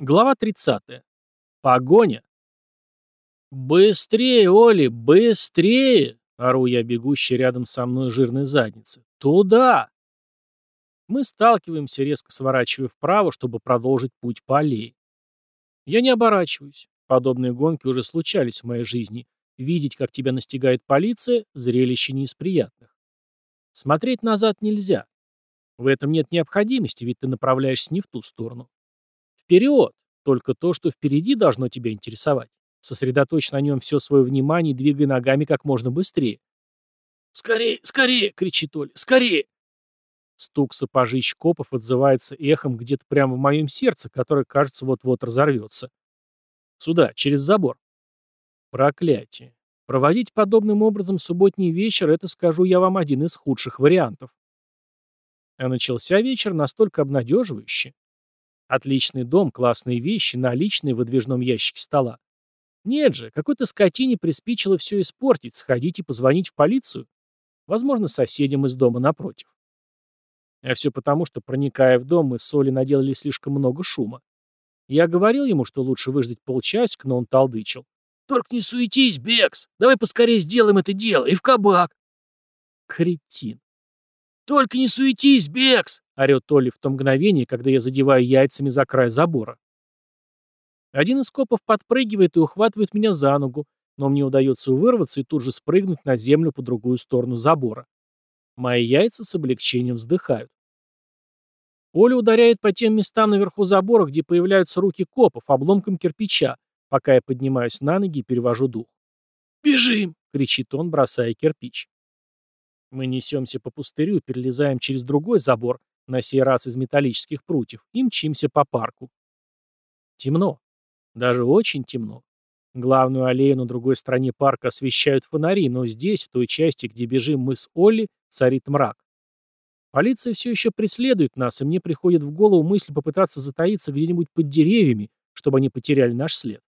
Глава 30. Погоня. «Быстрее, Оли, быстрее!» — ору я, бегущий рядом со мной жирной задницы. «Туда!» Мы сталкиваемся, резко сворачивая вправо, чтобы продолжить путь по аллее. Я не оборачиваюсь. Подобные гонки уже случались в моей жизни. Видеть, как тебя настигает полиция — зрелище не из приятных. Смотреть назад нельзя. В этом нет необходимости, ведь ты направляешься не в ту сторону. Вперед! Только то, что впереди, должно тебя интересовать. Сосредоточь на нем все свое внимание и двигай ногами как можно быстрее. «Скорее, скорее!» — кричит Оля. «Скорее!» Стук сапожищ копов отзывается эхом где-то прямо в моем сердце, которое, кажется, вот-вот разорвется. Сюда, через забор. Проклятие. Проводить подобным образом субботний вечер — это, скажу я вам, один из худших вариантов. А начался вечер настолько обнадеживающе. Отличный дом, классные вещи, наличные в выдвижном ящике стола. Нет же, какой-то скотине приспичило все испортить, сходить и позвонить в полицию. Возможно, соседям из дома напротив. А все потому, что, проникая в дом, мы с Олей наделали слишком много шума. Я говорил ему, что лучше выждать полчасика, но он талдычил. «Только не суетись, Бекс! Давай поскорее сделаем это дело, и в кабак!» Кретин. «Только не суетись, Бекс!» — орёт Толли в то мгновение, когда я задеваю яйцами за край забора. Один из копов подпрыгивает и ухватывает меня за ногу, но мне удается вырваться и тут же спрыгнуть на землю по другую сторону забора. Мои яйца с облегчением вздыхают. Оля ударяет по тем местам наверху забора, где появляются руки копов, обломком кирпича, пока я поднимаюсь на ноги и перевожу дух. «Бежим!» — кричит он, бросая кирпич. Мы несемся по пустырю, перелезаем через другой забор, на сей раз из металлических прутьев, и мчимся по парку. Темно. Даже очень темно. Главную аллею на другой стороне парка освещают фонари, но здесь, в той части, где бежим мы с Олли, царит мрак. Полиция все еще преследует нас, и мне приходит в голову мысль попытаться затаиться где-нибудь под деревьями, чтобы они потеряли наш след.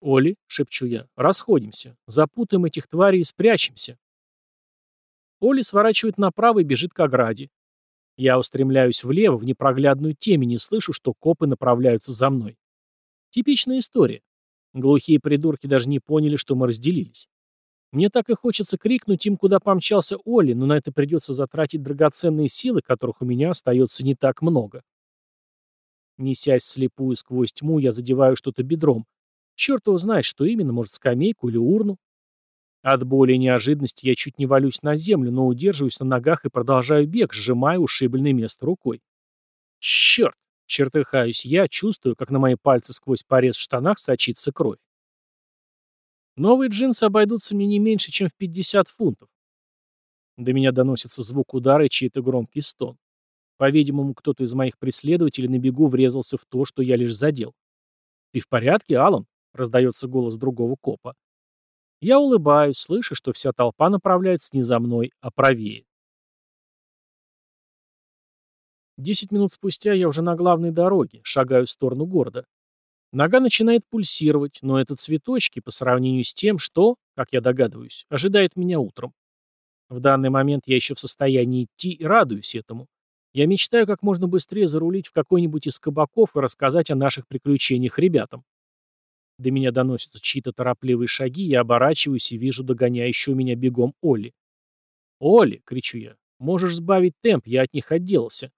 «Оли», — шепчу я, — «расходимся, запутаем этих тварей и спрячемся». Оли сворачивает направо и бежит к ограде. Я устремляюсь влево, в непроглядную темень, и слышу, что копы направляются за мной. Типичная история. Глухие придурки даже не поняли, что мы разделились. Мне так и хочется крикнуть им, куда помчался Оли, но на это придется затратить драгоценные силы, которых у меня остается не так много. Несясь вслепую сквозь тьму, я задеваю что-то бедром. Черт его знает, что именно, может, скамейку или урну. От боли и неожиданности я чуть не валюсь на землю, но удерживаюсь на ногах и продолжаю бег, сжимая ушибленное место рукой. Черт! Чертыхаюсь я, чувствую, как на мои пальцы сквозь порез в штанах сочится кровь. Новые джинсы обойдутся мне не меньше, чем в 50 фунтов. До меня доносится звук удара и чей-то громкий стон. По-видимому, кто-то из моих преследователей на бегу врезался в то, что я лишь задел. «Ты в порядке, Алан?» — раздается голос другого копа. Я улыбаюсь, слыша, что вся толпа направляется не за мной, а правее. Десять минут спустя я уже на главной дороге, шагаю в сторону города. Нога начинает пульсировать, но это цветочки по сравнению с тем, что, как я догадываюсь, ожидает меня утром. В данный момент я еще в состоянии идти и радуюсь этому. Я мечтаю как можно быстрее зарулить в какой-нибудь из кабаков и рассказать о наших приключениях ребятам. До меня доносятся чьи-то торопливые шаги, я оборачиваюсь и вижу догоняющую меня бегом Олли. «Олли!» — кричу я. «Можешь сбавить темп, я от них отделался».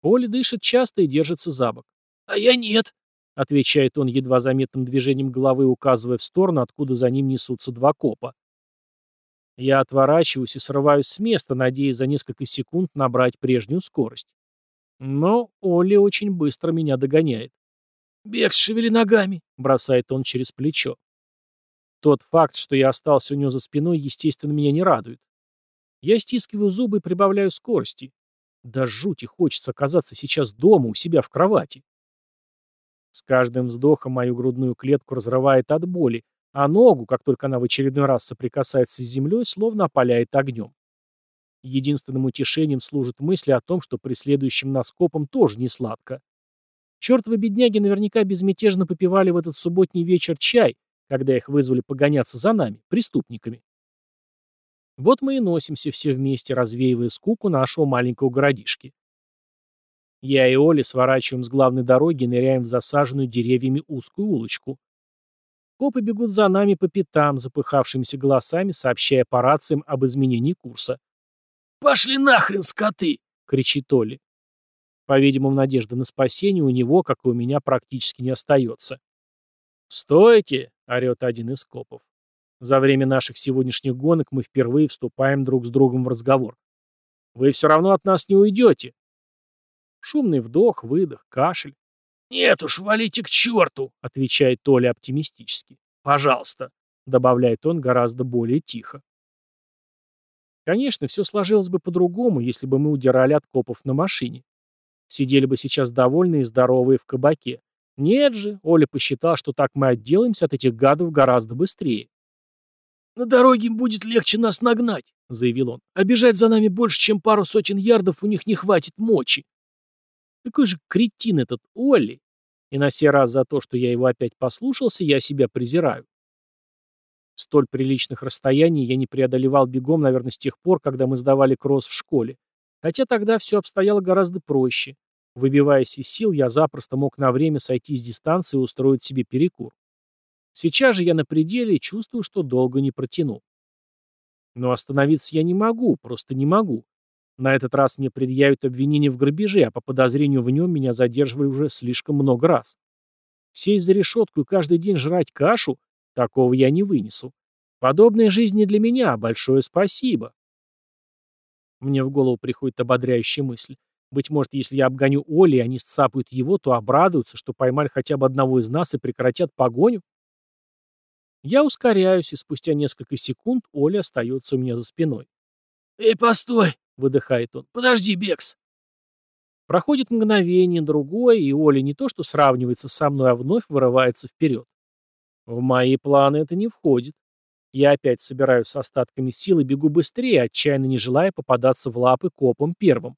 Олли дышит часто и держится за бок. «А я нет!» — отвечает он едва заметным движением головы, указывая в сторону, откуда за ним несутся два копа. Я отворачиваюсь и срываюсь с места, надеясь за несколько секунд набрать прежнюю скорость. Но Олли очень быстро меня догоняет. «Бекс, шевели ногами!» — бросает он через плечо. Тот факт, что я остался у него за спиной, естественно, меня не радует. Я стискиваю зубы и прибавляю скорости. Да жути хочется оказаться сейчас дома, у себя в кровати. С каждым вздохом мою грудную клетку разрывает от боли, а ногу, как только она в очередной раз соприкасается с землей, словно опаляет огнем. Единственным утешением служит мысль о том, что преследующим нас копом тоже не сладко. Чертовы бедняги наверняка безмятежно попивали в этот субботний вечер чай, когда их вызвали погоняться за нами, преступниками. Вот мы и носимся все вместе, развеивая скуку нашего маленького городишки. Я и Оля сворачиваем с главной дороги и ныряем в засаженную деревьями узкую улочку. Копы бегут за нами по пятам, запыхавшимися голосами, сообщая по рациям об изменении курса. «Пошли нахрен, скоты!» — кричит Оли. По-видимому, надежда на спасение у него, как и у меня, практически не остается. «Стойте!» — орет один из копов. За время наших сегодняшних гонок мы впервые вступаем друг с другом в разговор. «Вы все равно от нас не уйдете!» Шумный вдох, выдох, кашель. «Нет уж, валите к черту!» — отвечает Толя оптимистически. «Пожалуйста!» — добавляет он гораздо более тихо. Конечно, все сложилось бы по-другому, если бы мы удирали от копов на машине. Сидели бы сейчас довольные и здоровые в кабаке. Нет же, Оля посчитал, что так мы отделаемся от этих гадов гораздо быстрее. «На дороге будет легче нас нагнать», — заявил он. «А бежать за нами больше, чем пару сотен ярдов, у них не хватит мочи». Какой же кретин этот Олли. И на сей раз за то, что я его опять послушался, я себя презираю. Столь приличных расстояний я не преодолевал бегом, наверное, с тех пор, когда мы сдавали кросс в школе. Хотя тогда все обстояло гораздо проще. Выбиваясь из сил, я запросто мог на время сойти с дистанции и устроить себе перекур. Сейчас же я на пределе и чувствую, что долго не протяну. Но остановиться я не могу, просто не могу. На этот раз мне предъявят обвинение в грабеже, а по подозрению в нем меня задерживали уже слишком много раз. Сесть за решетку и каждый день жрать кашу — такого я не вынесу. Подобная жизнь не для меня, а большое спасибо. Мне в голову приходит ободряющая мысль. Быть может, если я обгоню Оли, и они сцапают его, то обрадуются, что поймали хотя бы одного из нас и прекратят погоню? Я ускоряюсь, и спустя несколько секунд Оля остается у меня за спиной. «Эй, постой!» — выдыхает он. «Подожди, Бекс!» Проходит мгновение, другое, и Оля не то что сравнивается со мной, а вновь вырывается вперед. В мои планы это не входит. Я опять собираюсь с остатками сил и бегу быстрее, отчаянно не желая попадаться в лапы копом первым.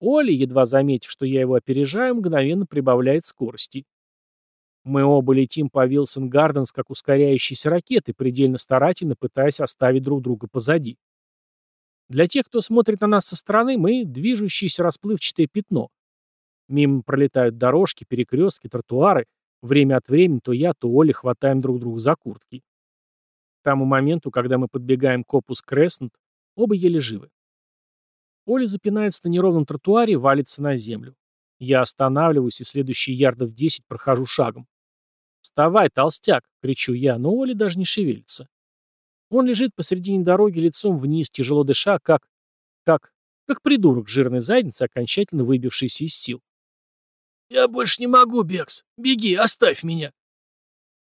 Оля, едва заметив, что я его опережаю, мгновенно прибавляет скорости. Мы оба летим по Вилсон Гарденс, как ускоряющиеся ракеты, предельно старательно пытаясь оставить друг друга позади. Для тех, кто смотрит на нас со стороны, мы — движущееся расплывчатое пятно. Мимо пролетают дорожки, перекрестки, тротуары. Время от времени то я, то Оля хватаем друг друга за куртки. К тому моменту, когда мы подбегаем к Опус Креснт, оба еле живы. Оля запинается на неровном тротуаре и валится на землю. Я останавливаюсь и следующие ярдов десять прохожу шагом. «Вставай, толстяк!» — кричу я, но Оля даже не шевелится. Он лежит посредине дороги лицом вниз, тяжело дыша, как... как... как придурок жирной задницы, окончательно выбившийся из сил. «Я больше не могу, Бекс. Беги, оставь меня!»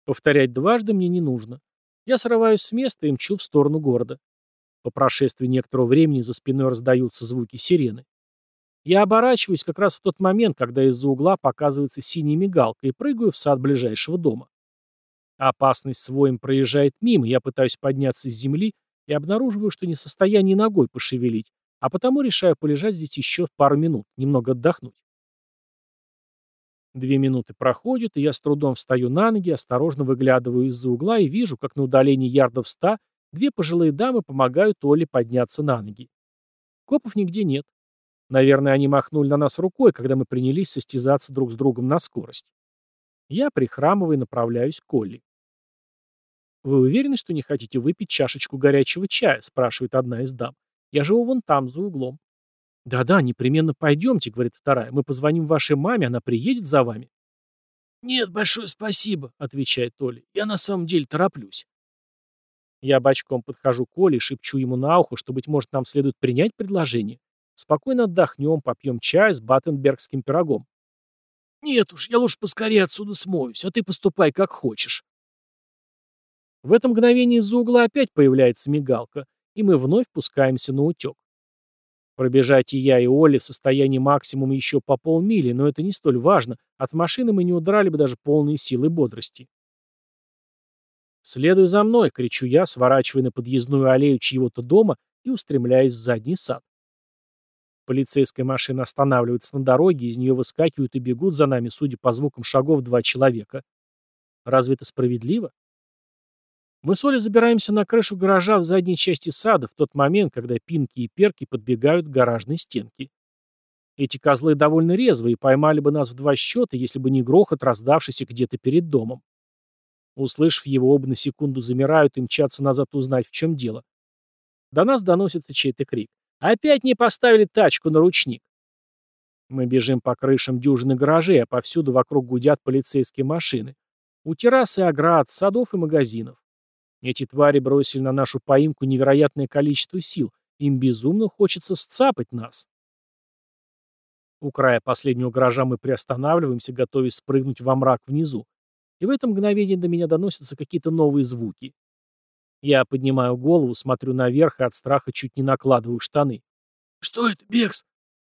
Повторять дважды мне не нужно. Я срываюсь с места и мчу в сторону города. По прошествии некоторого времени за спиной раздаются звуки сирены. Я оборачиваюсь как раз в тот момент, когда из-за угла показывается синяя мигалка и прыгаю в сад ближайшего дома. Опасность своим проезжает мимо, я пытаюсь подняться с земли и обнаруживаю, что не в состоянии ногой пошевелить, а потому решаю полежать здесь еще пару минут, немного отдохнуть. Две минуты проходят, и я с трудом встаю на ноги, осторожно выглядываю из-за угла и вижу, как на удалении ярдов ста Две пожилые дамы помогают Оле подняться на ноги. Копов нигде нет. Наверное, они махнули на нас рукой, когда мы принялись состязаться друг с другом на скорость. Я, прихрамывая, направляюсь к Олли. «Вы уверены, что не хотите выпить чашечку горячего чая?» – спрашивает одна из дам. «Я живу вон там, за углом». «Да-да, непременно пойдемте», — говорит вторая. «Мы позвоним вашей маме, она приедет за вами». «Нет, большое спасибо», — отвечает Оля. «Я на самом деле тороплюсь». Я бочком подхожу к Оле и шепчу ему на ухо, что, быть может, нам следует принять предложение. Спокойно отдохнем, попьем чай с баттенбергским пирогом. Нет уж, я лучше поскорее отсюда смоюсь, а ты поступай как хочешь. В это мгновение из-за угла опять появляется мигалка, и мы вновь пускаемся на утек. Пробежать и я, и Олли в состоянии максимума еще по полмили, но это не столь важно. От машины мы не удрали бы даже полные силы бодрости. «Следуй за мной!» — кричу я, сворачивая на подъездную аллею чьего-то дома и устремляясь в задний сад. Полицейская машина останавливается на дороге, из нее выскакивают и бегут за нами, судя по звукам шагов, два человека. Разве это справедливо? Мы с Олей забираемся на крышу гаража в задней части сада в тот момент, когда Пинки и Перки подбегают к гаражной стенке. Эти козлы довольно резвые и поймали бы нас в два счета, если бы не грохот, раздавшийся где-то перед домом. Услышав его, оба на секунду замирают и мчатся назад узнать, в чем дело. До нас доносится чей-то крик. «Опять не поставили тачку на ручник!» Мы бежим по крышам дюжины гаражей, а повсюду вокруг гудят полицейские машины. У террасы оград, садов и магазинов. Эти твари бросили на нашу поимку невероятное количество сил. Им безумно хочется сцапать нас. У края последнего гаража мы приостанавливаемся, готовясь спрыгнуть во мрак внизу. И в это мгновение до меня доносятся какие-то новые звуки. Я поднимаю голову, смотрю наверх и от страха чуть не накладываю штаны. «Что это, Бекс?»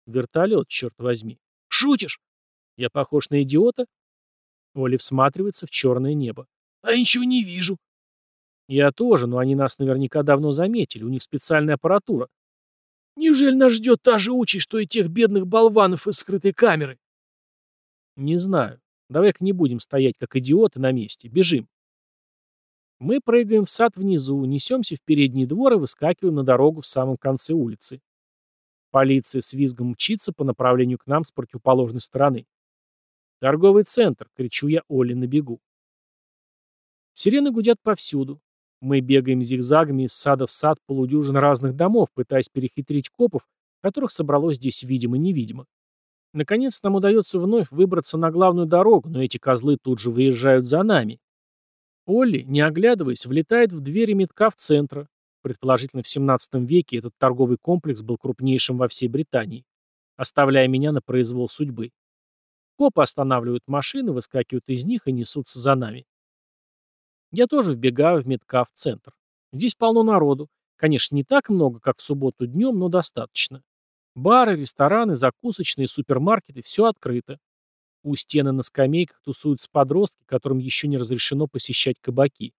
«Вертолет, черт возьми». «Шутишь?» «Я похож на идиота?» Оли всматривается в черное небо. «А ничего не вижу». «Я тоже, но они нас наверняка давно заметили. У них специальная аппаратура». «Неужели нас ждет та же участь, что и тех бедных болванов из скрытой камеры?» «Не знаю. Давай-ка не будем стоять как идиоты на месте. Бежим». Мы прыгаем в сад внизу, несемся в передний двор и выскакиваем на дорогу в самом конце улицы. Полиция с визгом мчится по направлению к нам с противоположной стороны. «Торговый центр!» — кричу я Оле на бегу. Сирены гудят повсюду. Мы бегаем зигзагами из сада в сад полудюжин разных домов, пытаясь перехитрить копов, которых собралось здесь видимо-невидимо. Наконец нам удается вновь выбраться на главную дорогу, но эти козлы тут же выезжают за нами. Олли, не оглядываясь, влетает в двери метка в центра. Предположительно, в 17 веке этот торговый комплекс был крупнейшим во всей Британии, оставляя меня на произвол судьбы. Копы останавливают машины, выскакивают из них и несутся за нами. Я тоже вбегаю в метка в центр. Здесь полно народу. Конечно, не так много, как в субботу днем, но достаточно. Бары, рестораны, закусочные, супермаркеты – все открыто. У стены на скамейках тусуются подростки, которым еще не разрешено посещать кабаки.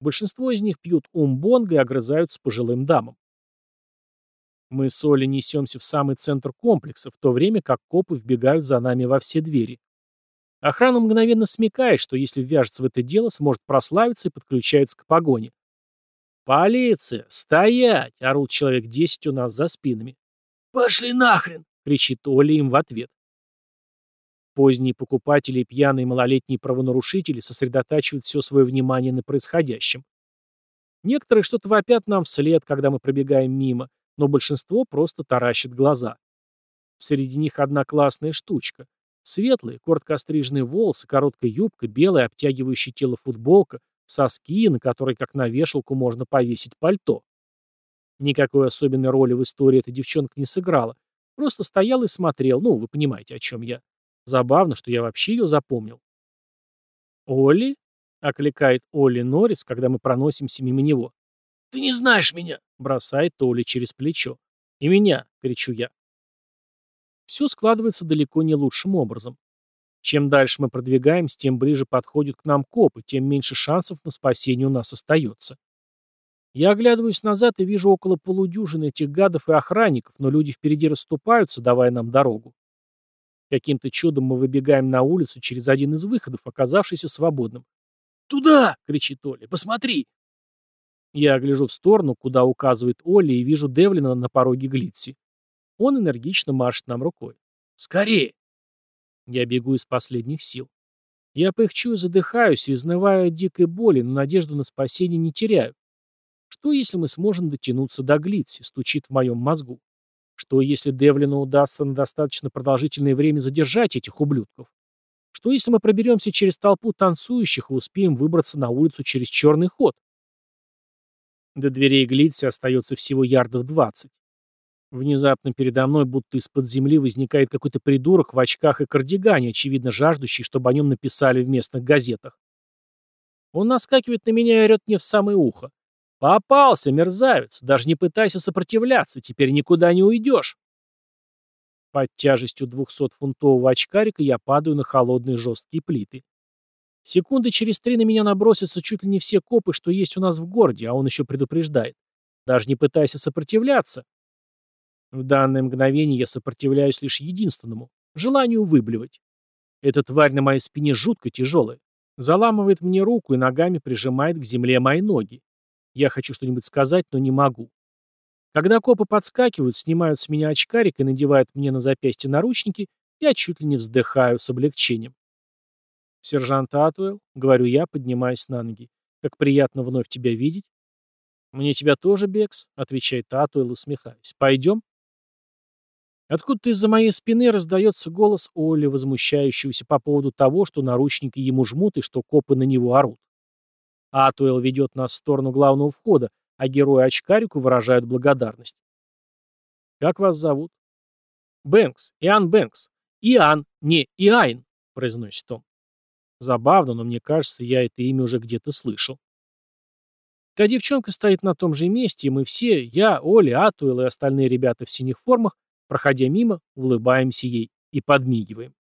Большинство из них пьют умбонго и огрызаются пожилым дамам. Мы с Олей несемся в самый центр комплекса, в то время как копы вбегают за нами во все двери. Охрана мгновенно смекает, что если ввяжется в это дело, сможет прославиться и подключается к погоне. «Полиция! Стоять!» — орут человек десять у нас за спинами. «Пошли нахрен!» — кричит Оля им в ответ. Поздние покупатели и пьяные малолетние правонарушители сосредотачивают все свое внимание на происходящем. Некоторые что-то вопят нам вслед, когда мы пробегаем мимо, но большинство просто таращит глаза. Среди них одна классная штучка. Светлые, коротко остриженные волосы, короткая юбка, белая, обтягивающая тело футболка, соски, на которые, как на вешалку, можно повесить пальто. Никакой особенной роли в истории эта девчонка не сыграла. Просто стоял и смотрел, ну, вы понимаете, о чем я. Забавно, что я вообще ее запомнил. «Олли?» — окликает Олли Норрис, когда мы проносимся мимо него. «Ты не знаешь меня!» — бросает Олли через плечо. «И меня!» — кричу я. Все складывается далеко не лучшим образом. Чем дальше мы продвигаемся, тем ближе подходят к нам копы, тем меньше шансов на спасение у нас остается. Я оглядываюсь назад и вижу около полудюжины этих гадов и охранников, но люди впереди расступаются, давая нам дорогу. Каким-то чудом мы выбегаем на улицу через один из выходов, оказавшийся свободным. «Туда!» — кричит Оля. «Посмотри!» Я гляжу в сторону, куда указывает Оля, и вижу Девлина на пороге Глитси. Он энергично машет нам рукой. «Скорее!» Я бегу из последних сил. Я пыхчу и задыхаюсь, и изнываю от дикой боли, но надежду на спасение не теряю. Что, если мы сможем дотянуться до Глитси, стучит в моем мозгу. Что, если Девлину удастся на достаточно продолжительное время задержать этих ублюдков? Что, если мы проберемся через толпу танцующих и успеем выбраться на улицу через черный ход? До дверей Глитси остается всего ярдов двадцать. Внезапно передо мной, будто из-под земли, возникает какой-то придурок в очках и кардигане, очевидно жаждущий, чтобы о нем написали в местных газетах. Он наскакивает на меня и орет мне в самое ухо. «Попался, мерзавец! Даже не пытайся сопротивляться, теперь никуда не уйдешь!» Под тяжестью двухсотфунтового очкарика я падаю на холодные жесткие плиты. Секунды через три на меня набросятся чуть ли не все копы, что есть у нас в городе, а он еще предупреждает. Даже не пытайся сопротивляться. В данное мгновение я сопротивляюсь лишь единственному — желанию выблевать. Эта тварь на моей спине жутко тяжелая. Заламывает мне руку и ногами прижимает к земле мои ноги. Я хочу что-нибудь сказать, но не могу. Когда копы подскакивают, снимают с меня очкарик и надевают мне на запястье наручники, я чуть ли не вздыхаю с облегчением. «Сержант Атуэлл», — говорю я, поднимаясь на ноги, — «как приятно вновь тебя видеть». «Мне тебя тоже, Бекс», — отвечает Атуэлл, усмехаясь. «Пойдем?» Откуда-то из-за моей спины раздается голос Олли, возмущающегося по поводу того, что наручники ему жмут и что копы на него орут. Атуэлл ведет нас в сторону главного входа, а герои очкарику выражают благодарность. «Как вас зовут?» «Бэнкс, Иоанн Бэнкс. Иоанн, не Иайн», — произносит он. Забавно, но мне кажется, я это имя уже где-то слышал. Та девчонка стоит на том же месте, и мы все, я, Оля, Атуэл и остальные ребята в синих формах, проходя мимо, улыбаемся ей и подмигиваем.